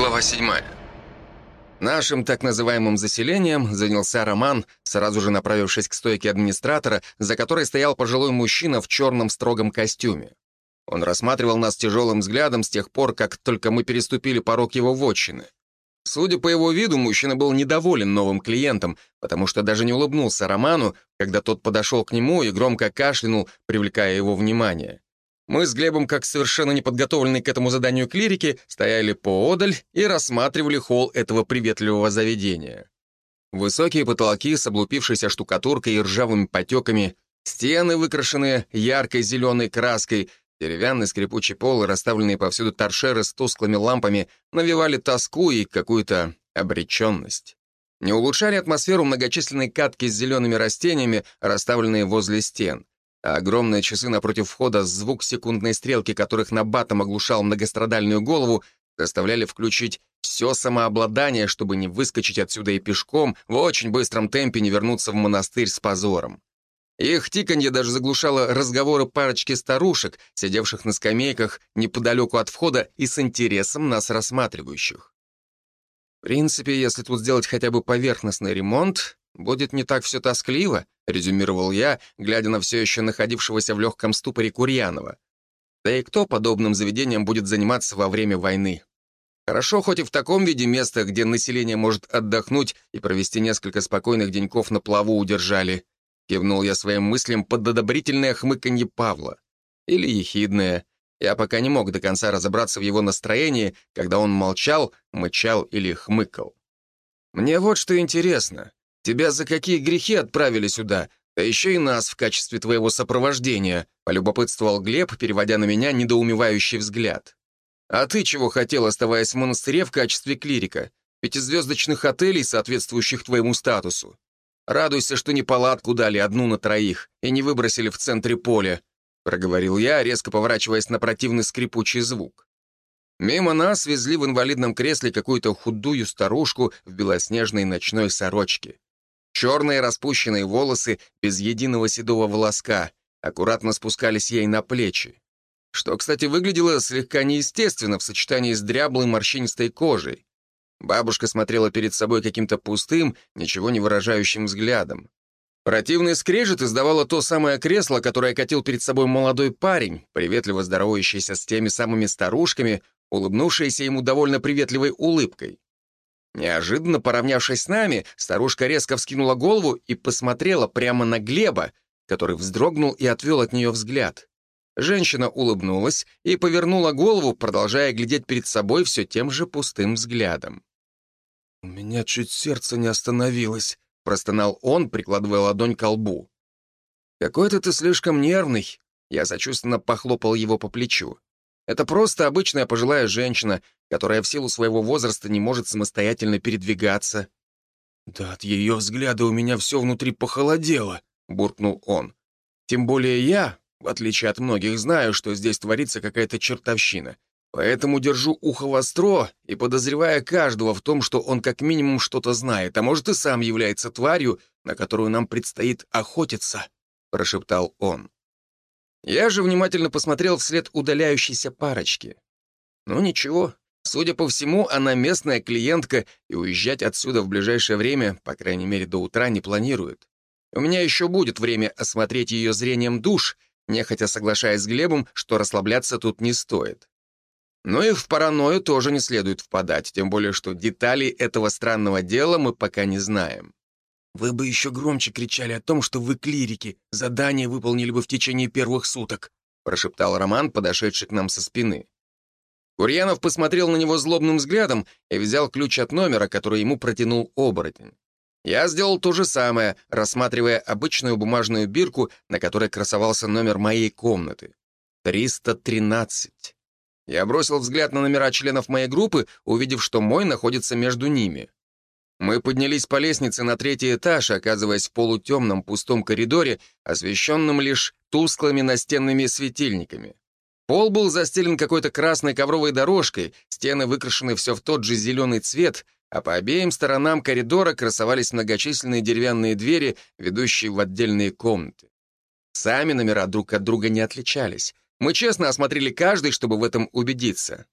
Глава 7. Нашим так называемым заселением занялся Роман, сразу же направившись к стойке администратора, за которой стоял пожилой мужчина в черном строгом костюме. Он рассматривал нас тяжелым взглядом с тех пор, как только мы переступили порог его вотчины. Судя по его виду, мужчина был недоволен новым клиентом, потому что даже не улыбнулся Роману, когда тот подошел к нему и громко кашлянул, привлекая его внимание. Мы с Глебом, как совершенно неподготовленные к этому заданию клирики, стояли поодаль и рассматривали холл этого приветливого заведения. Высокие потолки с облупившейся штукатуркой и ржавыми потеками, стены, выкрашенные яркой зеленой краской, деревянный скрипучий пол и расставленные повсюду торшеры с тусклыми лампами навевали тоску и какую-то обреченность. Не улучшали атмосферу многочисленные катки с зелеными растениями, расставленные возле стен а огромные часы напротив входа, звук секундной стрелки, которых на батом оглушал многострадальную голову, заставляли включить все самообладание, чтобы не выскочить отсюда и пешком, в очень быстром темпе не вернуться в монастырь с позором. Их тиканье даже заглушало разговоры парочки старушек, сидевших на скамейках неподалеку от входа и с интересом нас рассматривающих. В принципе, если тут сделать хотя бы поверхностный ремонт, будет не так все тоскливо, резюмировал я, глядя на все еще находившегося в легком ступоре Курьянова. Да и кто подобным заведением будет заниматься во время войны? Хорошо хоть и в таком виде место, где население может отдохнуть и провести несколько спокойных деньков на плаву удержали. Кивнул я своим мыслям под одобрительное хмыканье Павла. Или ехидное. Я пока не мог до конца разобраться в его настроении, когда он молчал, мычал или хмыкал. Мне вот что интересно. Тебя за какие грехи отправили сюда? Да еще и нас в качестве твоего сопровождения», — полюбопытствовал Глеб, переводя на меня недоумевающий взгляд. «А ты чего хотел, оставаясь в монастыре в качестве клирика? Пятизвездочных отелей, соответствующих твоему статусу. Радуйся, что не палатку дали одну на троих и не выбросили в центре поля», — проговорил я, резко поворачиваясь на противный скрипучий звук. Мимо нас везли в инвалидном кресле какую-то худую старушку в белоснежной ночной сорочке. Черные распущенные волосы без единого седого волоска аккуратно спускались ей на плечи. Что, кстати, выглядело слегка неестественно в сочетании с дряблой морщинистой кожей. Бабушка смотрела перед собой каким-то пустым, ничего не выражающим взглядом. Противный скрежет издавало то самое кресло, которое катил перед собой молодой парень, приветливо здоровающийся с теми самыми старушками, улыбнувшийся ему довольно приветливой улыбкой. Неожиданно поравнявшись с нами, старушка резко вскинула голову и посмотрела прямо на Глеба, который вздрогнул и отвел от нее взгляд. Женщина улыбнулась и повернула голову, продолжая глядеть перед собой все тем же пустым взглядом. «У меня чуть сердце не остановилось», — простонал он, прикладывая ладонь к лбу. «Какой-то ты слишком нервный», — я сочувственно похлопал его по плечу. «Это просто обычная пожилая женщина, которая в силу своего возраста не может самостоятельно передвигаться. «Да от ее взгляда у меня все внутри похолодело», — буркнул он. «Тем более я, в отличие от многих, знаю, что здесь творится какая-то чертовщина. Поэтому держу ухо востро и подозревая каждого в том, что он как минимум что-то знает, а может и сам является тварью, на которую нам предстоит охотиться», — прошептал он. Я же внимательно посмотрел вслед удаляющейся парочки. Ну ничего, Судя по всему, она местная клиентка и уезжать отсюда в ближайшее время, по крайней мере до утра, не планирует. У меня еще будет время осмотреть ее зрением душ, нехотя соглашаясь с Глебом, что расслабляться тут не стоит. Но и в паранойю тоже не следует впадать, тем более что деталей этого странного дела мы пока не знаем. «Вы бы еще громче кричали о том, что вы клирики, задание выполнили бы в течение первых суток», прошептал Роман, подошедший к нам со спины. Курьянов посмотрел на него злобным взглядом и взял ключ от номера, который ему протянул оборотень. Я сделал то же самое, рассматривая обычную бумажную бирку, на которой красовался номер моей комнаты. 313. Я бросил взгляд на номера членов моей группы, увидев, что мой находится между ними. Мы поднялись по лестнице на третий этаж, оказываясь в полутемном пустом коридоре, освещенном лишь тусклыми настенными светильниками. Пол был застелен какой-то красной ковровой дорожкой, стены выкрашены все в тот же зеленый цвет, а по обеим сторонам коридора красовались многочисленные деревянные двери, ведущие в отдельные комнаты. Сами номера друг от друга не отличались. Мы честно осмотрели каждый, чтобы в этом убедиться.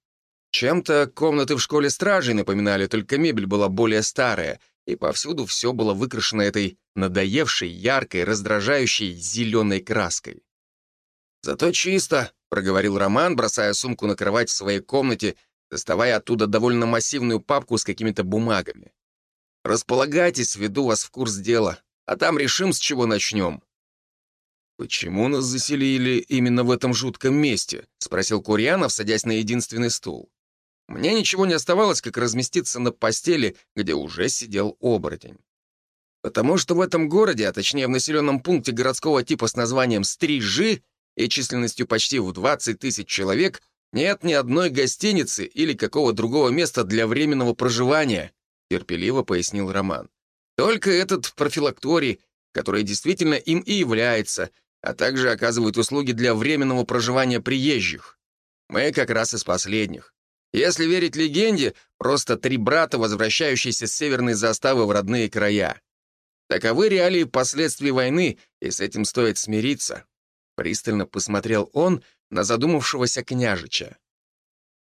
Чем-то комнаты в школе стражей напоминали, только мебель была более старая, и повсюду все было выкрашено этой надоевшей, яркой, раздражающей зеленой краской. «Зато чисто», — проговорил Роман, бросая сумку на кровать в своей комнате, доставая оттуда довольно массивную папку с какими-то бумагами. «Располагайтесь, веду вас в курс дела, а там решим, с чего начнем». «Почему нас заселили именно в этом жутком месте?» — спросил Курьянов, садясь на единственный стул. Мне ничего не оставалось, как разместиться на постели, где уже сидел оборотень. Потому что в этом городе, а точнее в населенном пункте городского типа с названием Стрижи и численностью почти в 20 тысяч человек, нет ни одной гостиницы или какого другого места для временного проживания, терпеливо пояснил Роман. Только этот профилакторий, который действительно им и является, а также оказывает услуги для временного проживания приезжих. Мы как раз из последних. Если верить легенде, просто три брата, возвращающиеся с северной заставы в родные края. Таковы реалии последствий войны, и с этим стоит смириться. Пристально посмотрел он на задумавшегося княжича.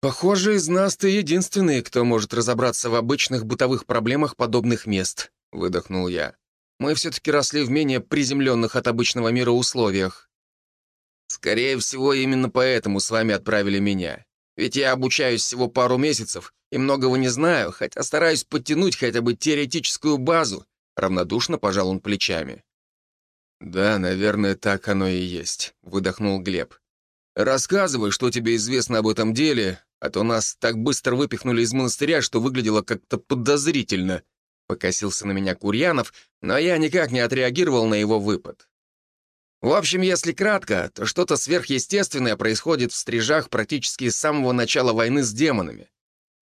«Похоже, из нас ты единственный, кто может разобраться в обычных бытовых проблемах подобных мест», — выдохнул я. «Мы все-таки росли в менее приземленных от обычного мира условиях». «Скорее всего, именно поэтому с вами отправили меня. Ведь я обучаюсь всего пару месяцев и многого не знаю, хотя стараюсь подтянуть хотя бы теоретическую базу», — равнодушно пожал он плечами. «Да, наверное, так оно и есть», — выдохнул Глеб. «Рассказывай, что тебе известно об этом деле, а то нас так быстро выпихнули из монастыря, что выглядело как-то подозрительно», — покосился на меня Курьянов, но я никак не отреагировал на его выпад. В общем, если кратко, то что-то сверхъестественное происходит в стрижах практически с самого начала войны с демонами.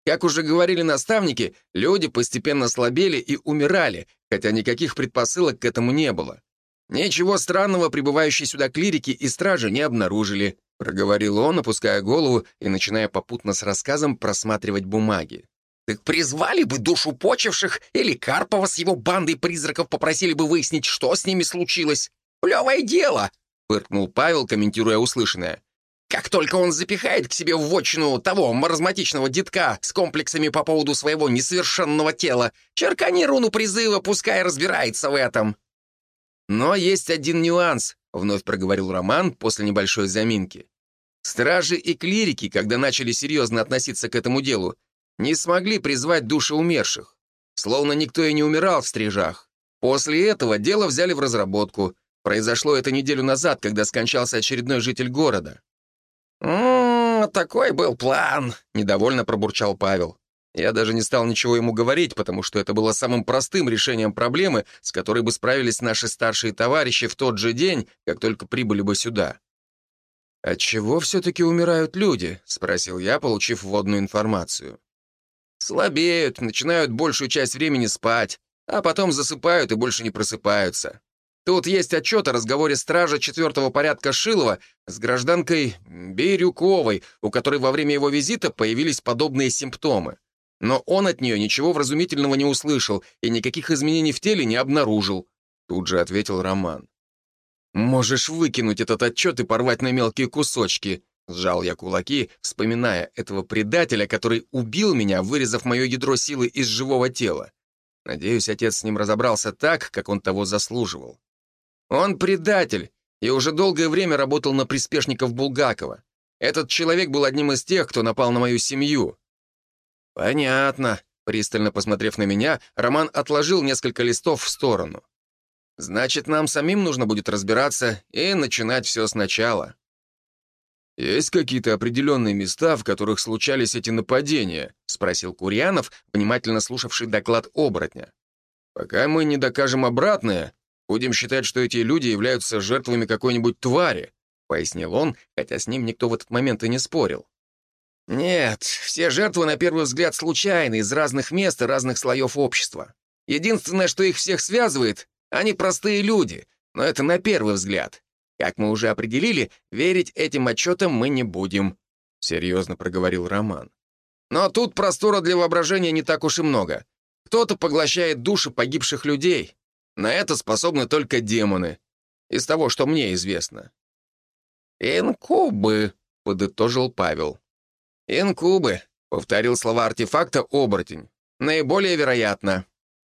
Как уже говорили наставники, люди постепенно слабели и умирали, хотя никаких предпосылок к этому не было. Ничего странного прибывающие сюда клирики и стражи не обнаружили, проговорил он, опуская голову и начиная попутно с рассказом просматривать бумаги. Так призвали бы душу почивших, или Карпова с его бандой призраков попросили бы выяснить, что с ними случилось. «Плевое дело!» — фыркнул Павел, комментируя услышанное. «Как только он запихает к себе в вотчину того маразматичного детка с комплексами по поводу своего несовершенного тела, черкани руну призыва, пускай разбирается в этом». «Но есть один нюанс», — вновь проговорил Роман после небольшой заминки. «Стражи и клирики, когда начали серьезно относиться к этому делу, не смогли призвать души умерших. Словно никто и не умирал в стрижах. После этого дело взяли в разработку — Произошло это неделю назад, когда скончался очередной житель города. «М-м, такой был план», — недовольно пробурчал Павел. Я даже не стал ничего ему говорить, потому что это было самым простым решением проблемы, с которой бы справились наши старшие товарищи в тот же день, как только прибыли бы сюда. «От чего все-таки умирают люди?» — спросил я, получив вводную информацию. «Слабеют, начинают большую часть времени спать, а потом засыпают и больше не просыпаются. Тут есть отчет о разговоре стража четвертого порядка Шилова с гражданкой Бирюковой, у которой во время его визита появились подобные симптомы. Но он от нее ничего вразумительного не услышал и никаких изменений в теле не обнаружил. Тут же ответил Роман. «Можешь выкинуть этот отчет и порвать на мелкие кусочки», Сжал я кулаки, вспоминая этого предателя, который убил меня, вырезав мое ядро силы из живого тела. Надеюсь, отец с ним разобрался так, как он того заслуживал. Он предатель и уже долгое время работал на приспешников Булгакова. Этот человек был одним из тех, кто напал на мою семью». «Понятно», — пристально посмотрев на меня, Роман отложил несколько листов в сторону. «Значит, нам самим нужно будет разбираться и начинать все сначала». «Есть какие-то определенные места, в которых случались эти нападения?» — спросил Курьянов, внимательно слушавший доклад оборотня. «Пока мы не докажем обратное, Будем считать, что эти люди являются жертвами какой-нибудь твари», — пояснил он, хотя с ним никто в этот момент и не спорил. «Нет, все жертвы на первый взгляд случайны, из разных мест и разных слоев общества. Единственное, что их всех связывает, они простые люди, но это на первый взгляд. Как мы уже определили, верить этим отчетам мы не будем», — серьезно проговорил Роман. «Но тут простора для воображения не так уж и много. Кто-то поглощает души погибших людей, на это способны только демоны. Из того, что мне известно. «Инкубы», — подытожил Павел. «Инкубы», — Повторил слова артефакта оборотень. Наиболее вероятно.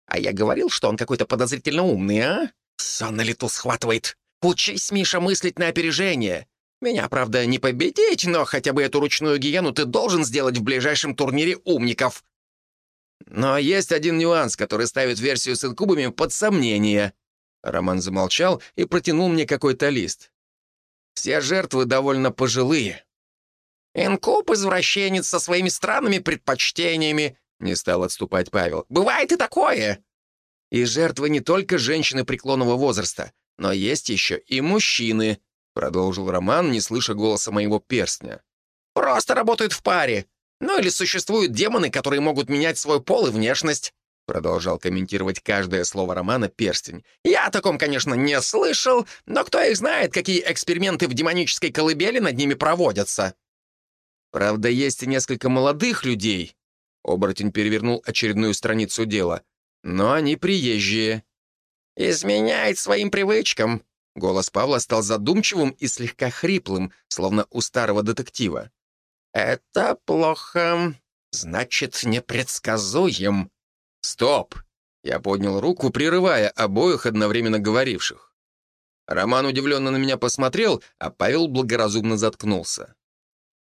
А я говорил, что он какой-то подозрительно умный, а? Все на лету схватывает. Учись, Миша, мыслить на опережение. Меня, правда, не победить, но хотя бы эту ручную гиену ты должен сделать в ближайшем турнире умников. Но есть один нюанс, который ставит версию с инкубами под сомнение. Роман замолчал и протянул мне какой-то лист. Все жертвы довольно пожилые. «Инкуб-извращенец со своими странными предпочтениями», — не стал отступать Павел. «Бывает и такое». «И жертвы не только женщины преклонного возраста, но есть еще и мужчины», — продолжил Роман, не слыша голоса моего перстня. «Просто работают в паре. Ну или существуют демоны, которые могут менять свой пол и внешность», — продолжал комментировать каждое слово Романа перстень. «Я о таком, конечно, не слышал, но кто их знает, какие эксперименты в демонической колыбели над ними проводятся». «Правда, есть и несколько молодых людей», — оборотень перевернул очередную страницу дела, «но они приезжие». «Изменяет своим привычкам», Голос Павла стал задумчивым и слегка хриплым, словно у старого детектива. «Это плохо. Значит, непредсказуем». «Стоп!» Я поднял руку, прерывая обоих одновременно говоривших. Роман удивленно на меня посмотрел, а Павел благоразумно заткнулся.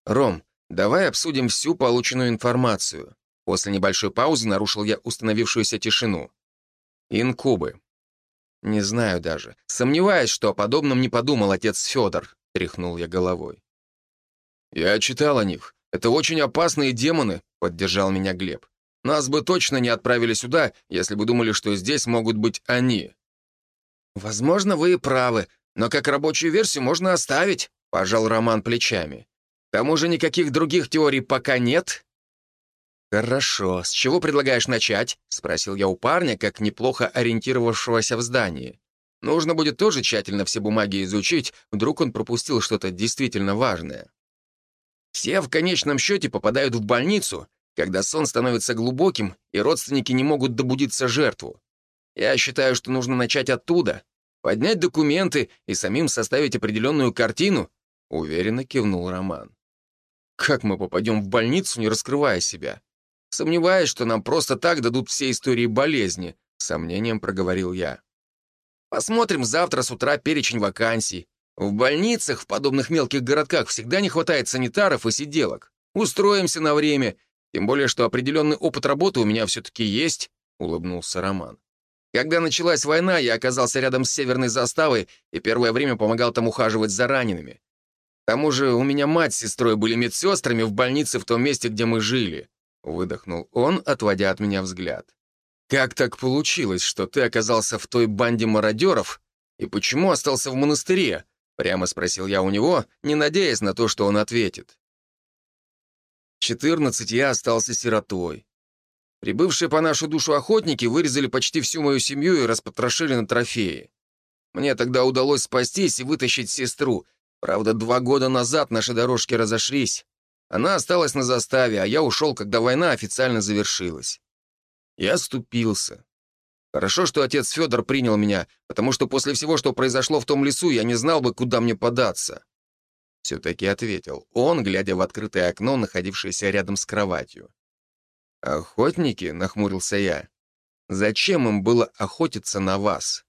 «Ром, давай обсудим всю полученную информацию». После небольшой паузы нарушил я установившуюся тишину. «Инкубы. «Не знаю даже. Сомневаюсь, что о подобном не подумал отец Федор», — тряхнул я головой. «Я читал о них. Это очень опасные демоны», — поддержал меня Глеб. «Нас бы точно не отправили сюда, если бы думали, что здесь могут быть они». «Возможно, вы и правы, но как рабочую версию можно оставить», — пожал Роман плечами. «К тому же никаких других теорий пока нет, «Хорошо. С чего предлагаешь начать?» — спросил я у парня, как неплохо ориентировавшегося в здании. Нужно будет тоже тщательно все бумаги изучить, вдруг он пропустил что-то действительно важное. Все в конечном счете попадают в больницу, когда сон становится глубоким, и родственники не могут добудиться жертву. Я считаю, что нужно начать оттуда, поднять документы и самим составить определенную картину, уверенно кивнул Роман. Как мы попадем в больницу, не раскрывая себя? Сомневаюсь, что нам просто так дадут все истории болезни», — сомнением проговорил я. «Посмотрим завтра с утра перечень вакансий. В больницах, в подобных мелких городках всегда не хватает санитаров и сиделок. Устроимся на время, тем более, что определенный опыт работы у меня все-таки есть», — улыбнулся Роман. «Когда началась война, я оказался рядом с северной заставой и первое время помогал там ухаживать за ранеными. К тому же у меня мать с сестрой были медсестрами в больнице в том месте, где мы жили. Выдохнул он, отводя от меня взгляд. «Как так получилось, что ты оказался в той банде мародеров? И почему остался в монастыре?» Прямо спросил я у него, не надеясь на то, что он ответит. Четырнадцать я остался сиротой. Прибывшие по нашу душу охотники вырезали почти всю мою семью и распотрошили на трофеи. Мне тогда удалось спастись и вытащить сестру. Правда, два года назад наши дорожки разошлись. Она осталась на заставе, а я ушел, когда война официально завершилась. Я ступился. Хорошо, что отец Федор принял меня, потому что после всего, что произошло в том лесу, я не знал бы, куда мне податься. Все-таки ответил он, глядя в открытое окно, находившееся рядом с кроватью. «Охотники?» — нахмурился я. «Зачем им было охотиться на вас?»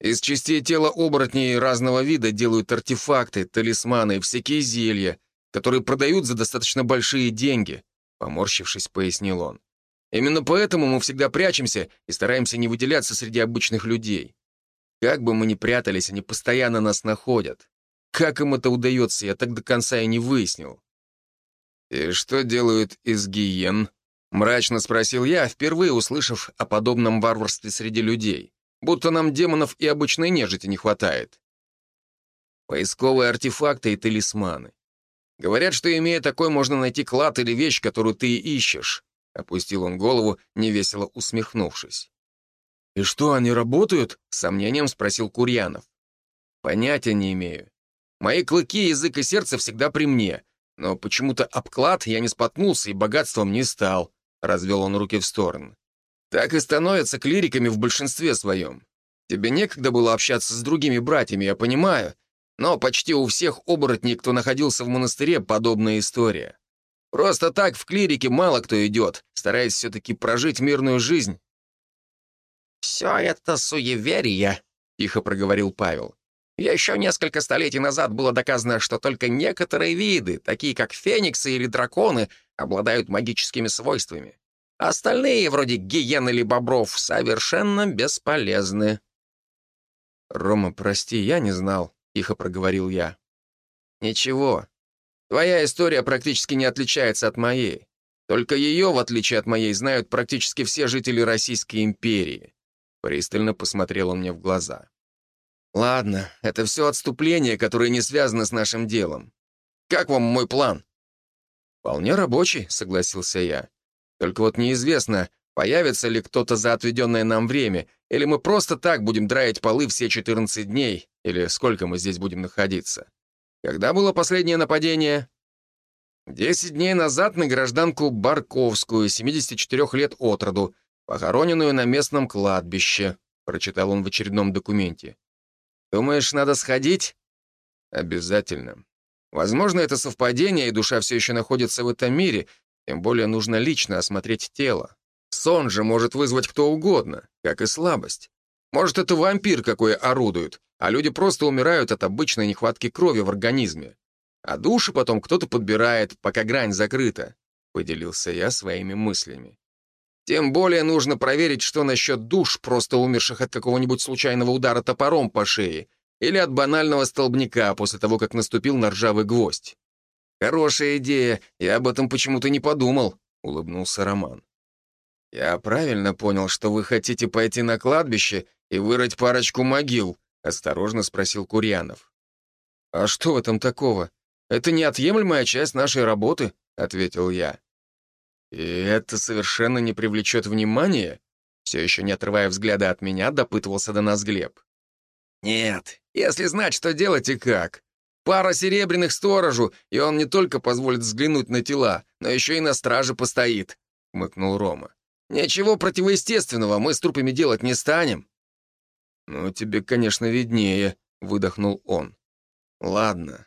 Из частей тела оборотней разного вида делают артефакты, талисманы и всякие зелья, которые продают за достаточно большие деньги», — поморщившись, пояснил он. «Именно поэтому мы всегда прячемся и стараемся не выделяться среди обычных людей. Как бы мы ни прятались, они постоянно нас находят. Как им это удается, я так до конца и не выяснил». «И что делают из гиен?» — мрачно спросил я, впервые услышав о подобном варварстве среди людей. Будто нам демонов и обычной нежити не хватает. Поисковые артефакты и талисманы. Говорят, что, имея такой, можно найти клад или вещь, которую ты ищешь». Опустил он голову, невесело усмехнувшись. «И что, они работают?» — с сомнением спросил Курьянов. «Понятия не имею. Мои клыки, язык и сердце всегда при мне, но почему-то обклад я не споткнулся и богатством не стал», — развел он руки в стороны. «Так и становятся клириками в большинстве своем. Тебе некогда было общаться с другими братьями, я понимаю, но почти у всех оборотней, кто находился в монастыре, подобная история. Просто так в клирике мало кто идет, стараясь все-таки прожить мирную жизнь». «Все это суеверие», — тихо проговорил Павел. «Еще несколько столетий назад было доказано, что только некоторые виды, такие как фениксы или драконы, обладают магическими свойствами. Остальные, вроде гиен или бобров, совершенно бесполезны». «Рома, прости, я не знал», — тихо проговорил я. «Ничего. Твоя история практически не отличается от моей. Только ее, в отличие от моей, знают практически все жители Российской империи». Пристально посмотрел он мне в глаза. «Ладно, это все отступление, которое не связано с нашим делом. Как вам мой план?» «Вполне рабочий», — согласился я. «Только вот неизвестно, появится ли кто-то за отведенное нам время, или мы просто так будем драить полы все 14 дней, или сколько мы здесь будем находиться. Когда было последнее нападение? Десять дней назад на гражданку Барковскую, 74 лет от роду, похороненную на местном кладбище, прочитал он в очередном документе. Думаешь, надо сходить? Обязательно. Возможно, это совпадение, и душа все еще находится в этом мире, тем более нужно лично осмотреть тело. Сон же может вызвать кто угодно, как и слабость. Может, это вампир какой орудует, а люди просто умирают от обычной нехватки крови в организме. А души потом кто-то подбирает, пока грань закрыта», — поделился я своими мыслями. «Тем более нужно проверить, что насчет душ, просто умерших от какого-нибудь случайного удара топором по шее или от банального столбняка после того, как наступил на ржавый гвоздь». «Хорошая идея, я об этом почему-то не подумал», — улыбнулся Роман. «Я правильно понял, что вы хотите пойти на кладбище и вырыть парочку могил?» — осторожно спросил Курьянов. «А что в этом такого? Это неотъемлемая часть нашей работы», — ответил я. «И это совершенно не привлечет внимания?» Все еще не отрывая взгляда от меня, допытывался до нас Глеб. «Нет, если знать, что делать и как. Пара серебряных сторожу, и он не только позволит взглянуть на тела, но еще и на страже постоит», — мыкнул Рома. «Ничего противоестественного мы с трупами делать не станем». «Ну, тебе, конечно, виднее», — выдохнул он. «Ладно.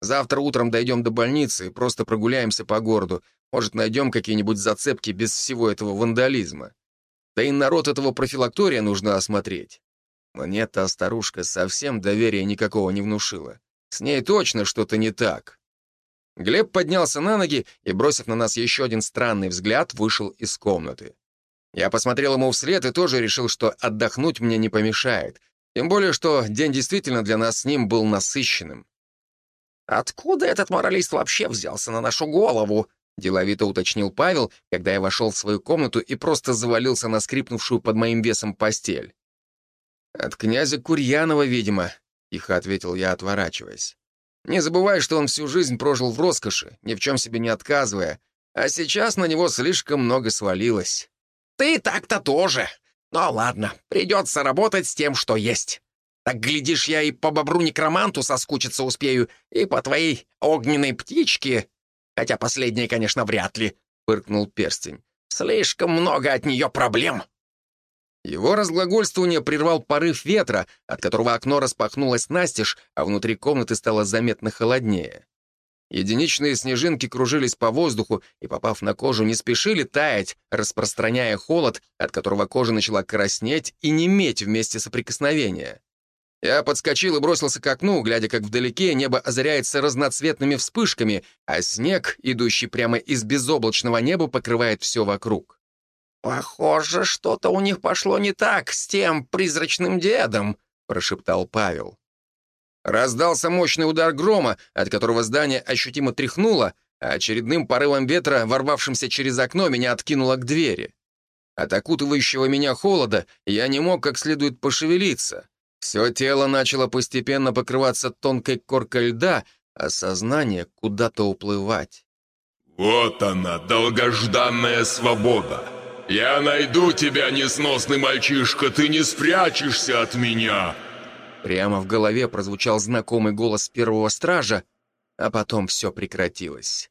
Завтра утром дойдем до больницы и просто прогуляемся по городу. Может, найдем какие-нибудь зацепки без всего этого вандализма. Да и народ этого профилактория нужно осмотреть. Мне та старушка совсем доверия никакого не внушила. С ней точно что-то не так». Глеб поднялся на ноги и, бросив на нас еще один странный взгляд, вышел из комнаты. Я посмотрел ему вслед и тоже решил, что отдохнуть мне не помешает. Тем более, что день действительно для нас с ним был насыщенным. «Откуда этот моралист вообще взялся на нашу голову?» — деловито уточнил Павел, когда я вошел в свою комнату и просто завалился на скрипнувшую под моим весом постель. «От князя Курьянова, видимо», — тихо ответил я, отворачиваясь. «Не забывай, что он всю жизнь прожил в роскоши, ни в чем себе не отказывая, а сейчас на него слишком много свалилось». «Ты так-то тоже. Ну ладно, придется работать с тем, что есть. Так, глядишь, я и по бобру-некроманту соскучиться успею, и по твоей огненной птичке. Хотя последнее, конечно, вряд ли», — фыркнул перстень. «Слишком много от нее проблем». Его разглагольствование прервал порыв ветра, от которого окно распахнулось настежь, а внутри комнаты стало заметно холоднее. Единичные снежинки кружились по воздуху и, попав на кожу, не спешили таять, распространяя холод, от которого кожа начала краснеть и неметь вместе соприкосновения. Я подскочил и бросился к окну, глядя, как вдалеке небо озаряется разноцветными вспышками, а снег, идущий прямо из безоблачного неба, покрывает все вокруг. «Похоже, что-то у них пошло не так с тем призрачным дедом», — прошептал Павел. Раздался мощный удар грома, от которого здание ощутимо тряхнуло, а очередным порывом ветра, ворвавшимся через окно, меня откинуло к двери. От окутывающего меня холода я не мог как следует пошевелиться. Все тело начало постепенно покрываться тонкой коркой льда, а сознание куда-то уплывать. «Вот она, долгожданная свобода! Я найду тебя, несносный мальчишка, ты не спрячешься от меня!» Прямо в голове прозвучал знакомый голос первого стража, а потом все прекратилось.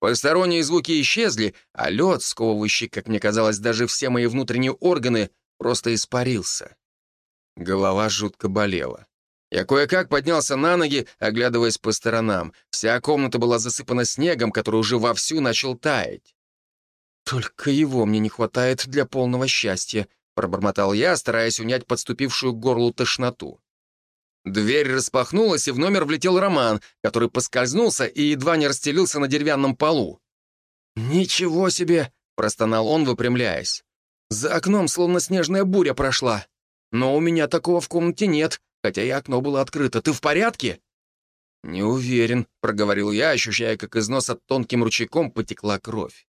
Посторонние звуки исчезли, а лед, сковывающий, как мне казалось, даже все мои внутренние органы, просто испарился. Голова жутко болела. Я кое-как поднялся на ноги, оглядываясь по сторонам. Вся комната была засыпана снегом, который уже вовсю начал таять. «Только его мне не хватает для полного счастья», — пробормотал я, стараясь унять подступившую к горлу тошноту. Дверь распахнулась, и в номер влетел Роман, который поскользнулся и едва не расстелился на деревянном полу. «Ничего себе!» — простонал он, выпрямляясь. «За окном словно снежная буря прошла. Но у меня такого в комнате нет, хотя и окно было открыто. Ты в порядке?» «Не уверен», — проговорил я, ощущая, как из носа тонким ручейком потекла кровь.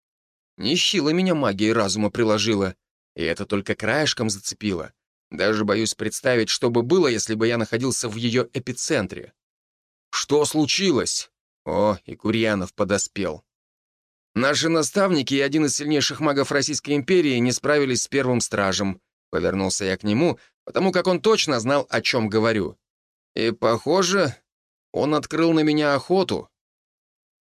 Нищила меня магией разума приложила, и это только краешком зацепило. Даже боюсь представить, что бы было, если бы я находился в ее эпицентре. Что случилось? О, и Курьянов подоспел. Наши наставники и один из сильнейших магов Российской империи не справились с первым стражем. Повернулся я к нему, потому как он точно знал, о чем говорю. И, похоже, он открыл на меня охоту.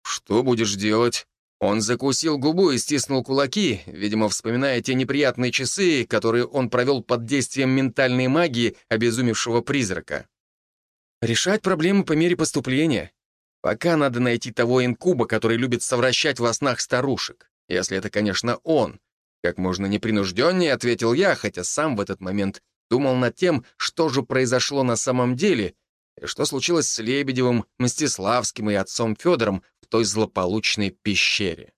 Что будешь делать? Он закусил губу и стиснул кулаки, видимо, вспоминая те неприятные часы, которые он провел под действием ментальной магии обезумевшего призрака. Решать проблемы по мере поступления. Пока надо найти того инкуба, который любит совращать во снах старушек. Если это, конечно, он. Как можно непринужденнее, ответил я, хотя сам в этот момент думал над тем, что же произошло на самом деле, и что случилось с Лебедевым, Мстиславским и отцом Федором той злополучной пещере.